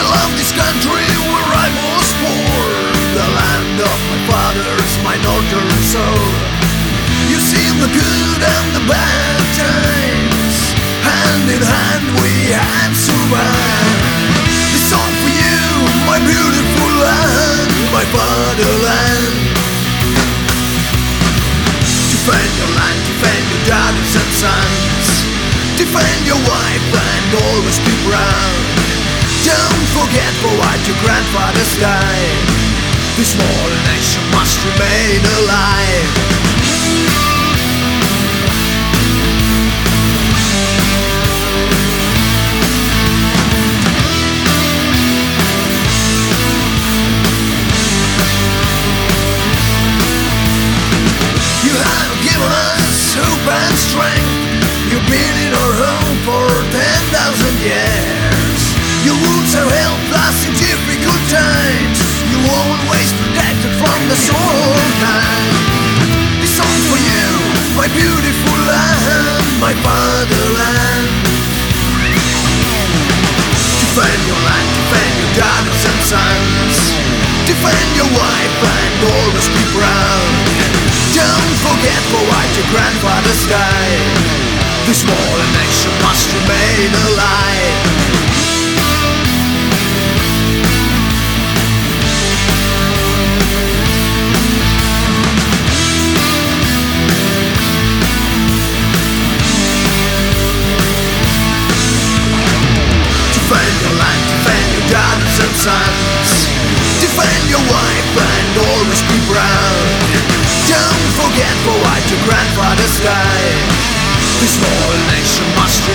I love this country where I was born. The land of my fathers, my northern soul. You've seen the good and the bad times. Hand in hand we have survived. This song for you, my beautiful land My fatherland. Defend your land, defend your daughters and sons. Defend your wife and always be proud. Don't forget for what your grandfathers died. This small nation must remain alive. You have given us hope and strength. Sons. Defend your wife and always be proud. Don't forget for what your grandfathers died. This small nation must remain alive. Sons. Defend your wife and always be proud. Don't forget for what your grandfathers died. This small nation must.